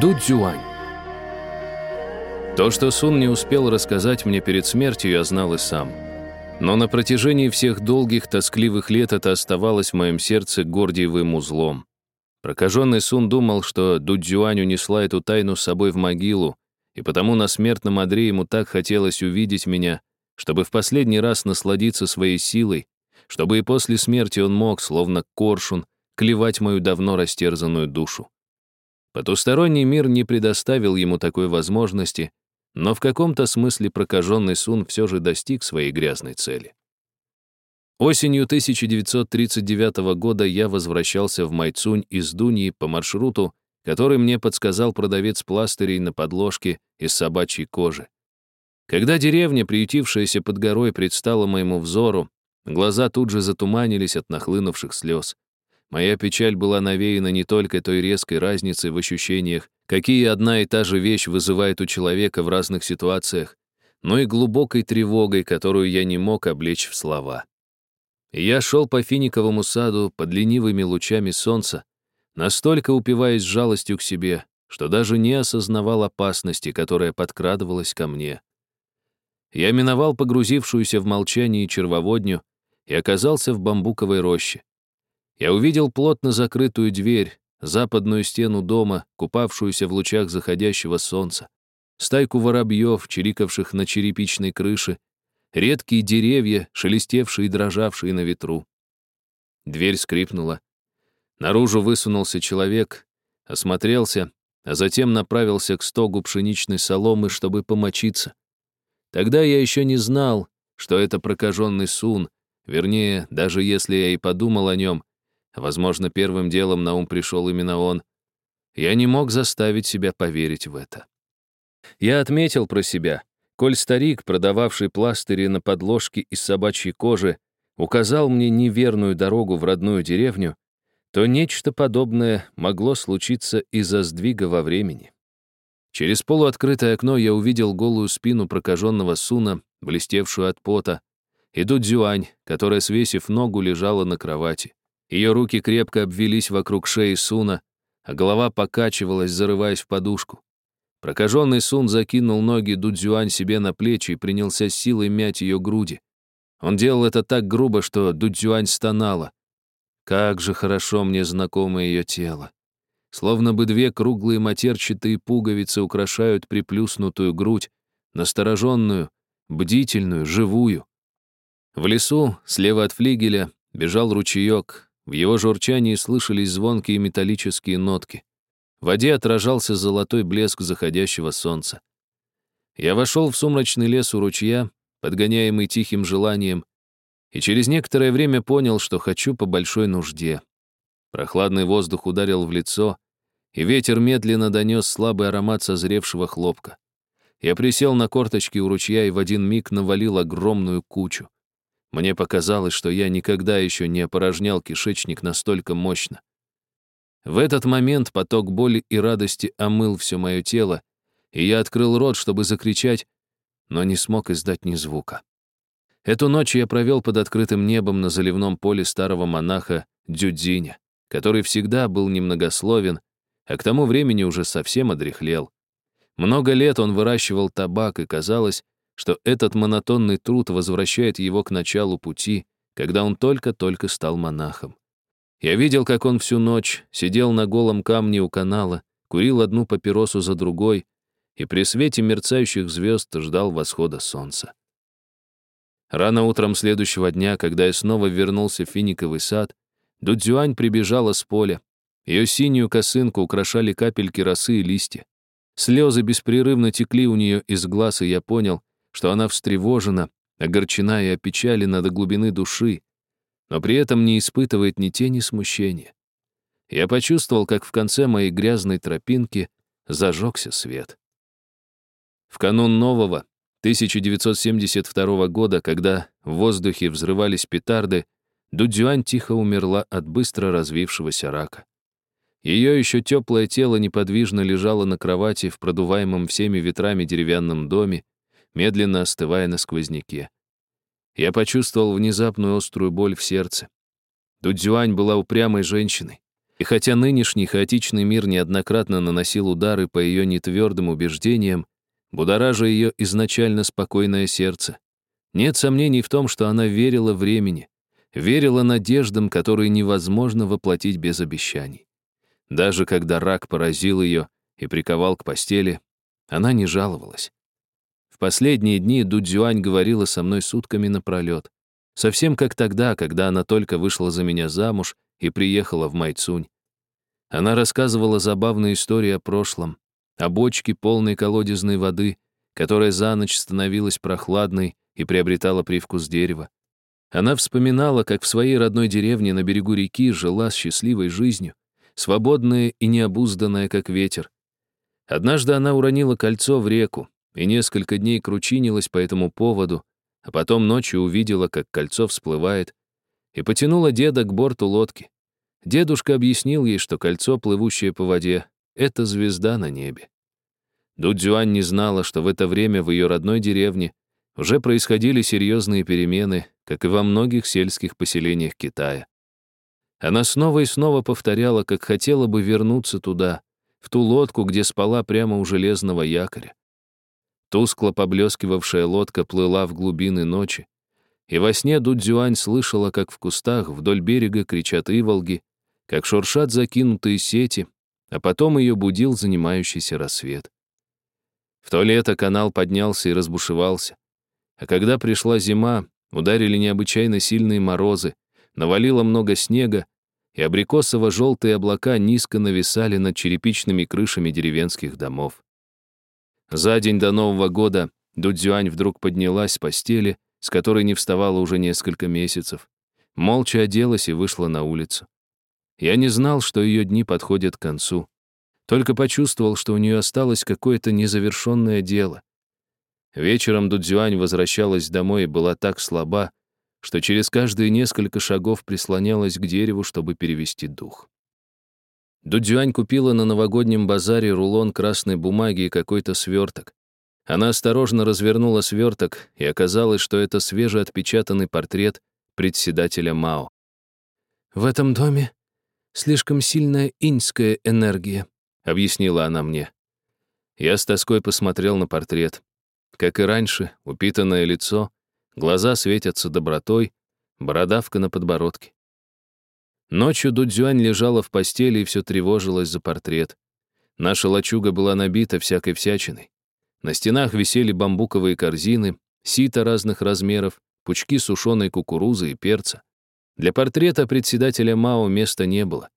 Дудзюань. То, что Сун не успел рассказать мне перед смертью, я знал и сам. Но на протяжении всех долгих, тоскливых лет это оставалось в моем сердце гордиевым узлом. Прокаженный Сун думал, что Дудзюань унесла эту тайну с собой в могилу, и потому на смертном одре ему так хотелось увидеть меня, чтобы в последний раз насладиться своей силой, чтобы и после смерти он мог, словно коршун, клевать мою давно растерзанную душу. Потусторонний мир не предоставил ему такой возможности, но в каком-то смысле прокаженный Сун все же достиг своей грязной цели. Осенью 1939 года я возвращался в Майцунь из Дуньи по маршруту, который мне подсказал продавец пластырей на подложке из собачьей кожи. Когда деревня, приютившаяся под горой, предстала моему взору, глаза тут же затуманились от нахлынувших слез. Моя печаль была навеяна не только той резкой разницей в ощущениях, какие одна и та же вещь вызывает у человека в разных ситуациях, но и глубокой тревогой, которую я не мог облечь в слова. я шел по финиковому саду под ленивыми лучами солнца, настолько упиваясь жалостью к себе, что даже не осознавал опасности, которая подкрадывалась ко мне. Я миновал погрузившуюся в молчание червоводню и оказался в бамбуковой роще. Я увидел плотно закрытую дверь, западную стену дома, купавшуюся в лучах заходящего солнца, стайку воробьев, чирикавших на черепичной крыше, редкие деревья, шелестевшие и дрожавшие на ветру. Дверь скрипнула. Наружу высунулся человек, осмотрелся, а затем направился к стогу пшеничной соломы, чтобы помочиться. Тогда я еще не знал, что это прокаженный сун, вернее, даже если я и подумал о нем, Возможно, первым делом на ум пришел именно он. Я не мог заставить себя поверить в это. Я отметил про себя, коль старик, продававший пластыри на подложке из собачьей кожи, указал мне неверную дорогу в родную деревню, то нечто подобное могло случиться из-за сдвига во времени. Через полуоткрытое окно я увидел голую спину прокаженного Суна, блестевшую от пота, и Дудзюань, которая, свесив ногу, лежала на кровати. Ее руки крепко обвелись вокруг шеи Суна, а голова покачивалась, зарываясь в подушку. Прокаженный Сун закинул ноги Дудзюань себе на плечи и принялся силой мять ее груди. Он делал это так грубо, что Дудзюань стонала. Как же хорошо мне знакомо ее тело. Словно бы две круглые матерчатые пуговицы украшают приплюснутую грудь, настороженную, бдительную, живую. В лесу, слева от флигеля, бежал ручеек, в его журчании слышались звонкие металлические нотки. В воде отражался золотой блеск заходящего солнца. Я вошел в сумрачный лес у ручья, подгоняемый тихим желанием, и через некоторое время понял, что хочу по большой нужде. Прохладный воздух ударил в лицо, и ветер медленно донес слабый аромат созревшего хлопка. Я присел на корточки у ручья и в один миг навалил огромную кучу. Мне показалось, что я никогда еще не опорожнял кишечник настолько мощно. В этот момент поток боли и радости омыл все мое тело, и я открыл рот, чтобы закричать, но не смог издать ни звука. Эту ночь я провел под открытым небом на заливном поле старого монаха Дюдзиня, который всегда был немногословен, а к тому времени уже совсем одряхлел. Много лет он выращивал табак, и казалось, что этот монотонный труд возвращает его к началу пути, когда он только-только стал монахом. Я видел, как он всю ночь сидел на голом камне у канала, курил одну папиросу за другой и при свете мерцающих звезд ждал восхода солнца. Рано утром следующего дня, когда я снова вернулся в финиковый сад, Дудзюань прибежала с поля. Ее синюю косынку украшали капельки росы и листья. Слезы беспрерывно текли у нее из глаз, и я понял, что она встревожена, огорчена и опечалена до глубины души, но при этом не испытывает ни тени смущения. Я почувствовал, как в конце моей грязной тропинки зажегся свет. В канун нового, 1972 года, когда в воздухе взрывались петарды, Дудзюань тихо умерла от быстро развившегося рака. Ее еще теплое тело неподвижно лежало на кровати в продуваемом всеми ветрами деревянном доме, медленно остывая на сквозняке. Я почувствовал внезапную острую боль в сердце. Дудзюань была упрямой женщиной. И хотя нынешний хаотичный мир неоднократно наносил удары по ее нетвердым убеждениям, будоража ее изначально спокойное сердце, нет сомнений в том, что она верила времени, верила надеждам, которые невозможно воплотить без обещаний. Даже когда рак поразил ее и приковал к постели, она не жаловалась. Последние дни Дудзюань говорила со мной сутками напролет. Совсем как тогда, когда она только вышла за меня замуж и приехала в Майцунь. Она рассказывала забавные истории о прошлом, о бочке полной колодезной воды, которая за ночь становилась прохладной и приобретала привкус дерева. Она вспоминала, как в своей родной деревне на берегу реки жила счастливой жизнью, свободная и необузданная, как ветер. Однажды она уронила кольцо в реку, и несколько дней кручинилась по этому поводу, а потом ночью увидела, как кольцо всплывает, и потянула деда к борту лодки. Дедушка объяснил ей, что кольцо, плывущее по воде, — это звезда на небе. Дудзюань не знала, что в это время в ее родной деревне уже происходили серьезные перемены, как и во многих сельских поселениях Китая. Она снова и снова повторяла, как хотела бы вернуться туда, в ту лодку, где спала прямо у железного якоря. Тускло поблескивавшая лодка плыла в глубины ночи, и во сне Дудзюань слышала, как в кустах вдоль берега кричат иволги, как шуршат закинутые сети, а потом ее будил занимающийся рассвет. В то лето канал поднялся и разбушевался. А когда пришла зима, ударили необычайно сильные морозы, навалило много снега, и абрикосово-желтые облака низко нависали над черепичными крышами деревенских домов. За день до Нового года Дудзюань вдруг поднялась с постели, с которой не вставала уже несколько месяцев, молча оделась и вышла на улицу. Я не знал, что ее дни подходят к концу. Только почувствовал, что у нее осталось какое-то незавершенное дело. Вечером Дудзюань возвращалась домой и была так слаба, что через каждые несколько шагов прислонялась к дереву, чтобы перевести дух. Дудзюань купила на новогоднем базаре рулон красной бумаги и какой-то сверток. Она осторожно развернула сверток, и оказалось, что это свежеотпечатанный портрет председателя Мао. «В этом доме слишком сильная иньская энергия», — объяснила она мне. Я с тоской посмотрел на портрет. Как и раньше, упитанное лицо, глаза светятся добротой, бородавка на подбородке. Ночью Дудзюань лежала в постели и все тревожилась за портрет. Наша лачуга была набита всякой всячиной. На стенах висели бамбуковые корзины, сито разных размеров, пучки сушеной кукурузы и перца. Для портрета председателя Мао места не было.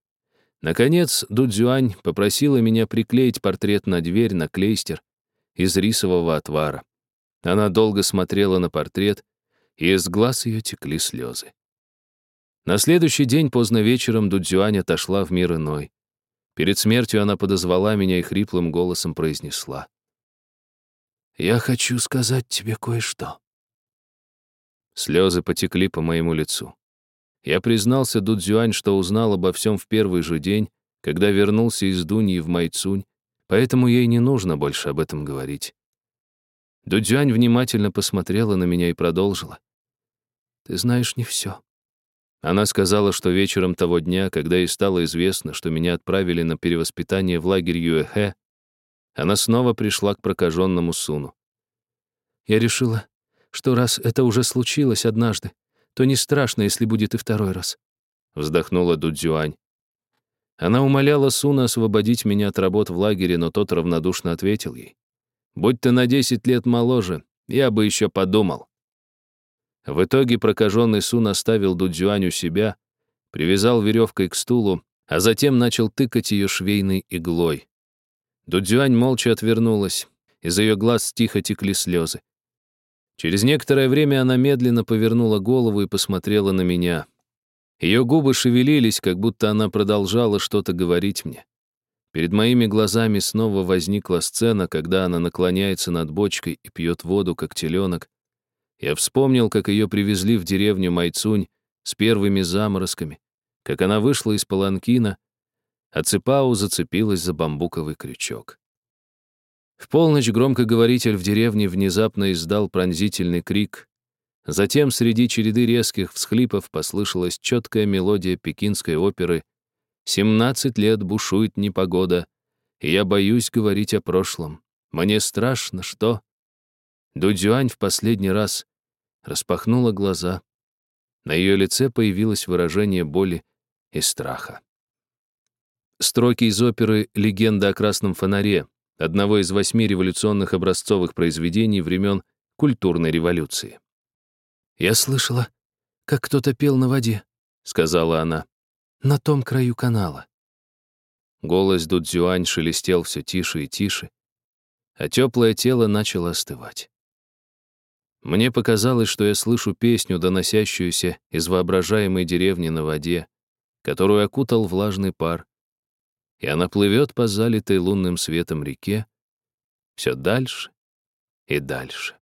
Наконец, Дудзюань попросила меня приклеить портрет на дверь на клейстер из рисового отвара. Она долго смотрела на портрет, и из глаз ее текли слезы. На следующий день поздно вечером Дудзюань отошла в мир иной. Перед смертью она подозвала меня и хриплым голосом произнесла. «Я хочу сказать тебе кое-что». Слезы потекли по моему лицу. Я признался Дудзюань, что узнал обо всем в первый же день, когда вернулся из Дуньи в Майцунь, поэтому ей не нужно больше об этом говорить. Дудзюань внимательно посмотрела на меня и продолжила. «Ты знаешь не все. Она сказала, что вечером того дня, когда ей стало известно, что меня отправили на перевоспитание в лагерь Юэхэ, она снова пришла к прокаженному Суну. Я решила, что раз это уже случилось однажды, то не страшно, если будет и второй раз. Вздохнула Дудзюань. Она умоляла Суна освободить меня от работ в лагере, но тот равнодушно ответил ей. «Будь ты на десять лет моложе, я бы еще подумал». В итоге прокаженный Сун оставил Дудзюань у себя, привязал веревкой к стулу, а затем начал тыкать ее швейной иглой. Дудзюань молча отвернулась, из ее глаз тихо текли слезы. Через некоторое время она медленно повернула голову и посмотрела на меня. Ее губы шевелились, как будто она продолжала что-то говорить мне. Перед моими глазами снова возникла сцена, когда она наклоняется над бочкой и пьет воду, как теленок, я вспомнил, как ее привезли в деревню Майцунь с первыми заморозками, как она вышла из паланкина, а Цепау зацепилась за бамбуковый крючок. В полночь громкоговоритель в деревне внезапно издал пронзительный крик. Затем среди череды резких всхлипов послышалась четкая мелодия пекинской оперы Семнадцать лет бушует непогода, и я боюсь говорить о прошлом. Мне страшно, что...» Дудзюань в последний раз распахнула глаза. На ее лице появилось выражение боли и страха. Строки из оперы «Легенда о красном фонаре», одного из восьми революционных образцовых произведений времен культурной революции. «Я слышала, как кто-то пел на воде», — сказала она, — «на том краю канала». Голос Дудзюань шелестел все тише и тише, а теплое тело начало остывать. Мне показалось, что я слышу песню, доносящуюся из воображаемой деревни на воде, которую окутал влажный пар, и она плывет по залитой лунным светом реке все дальше и дальше.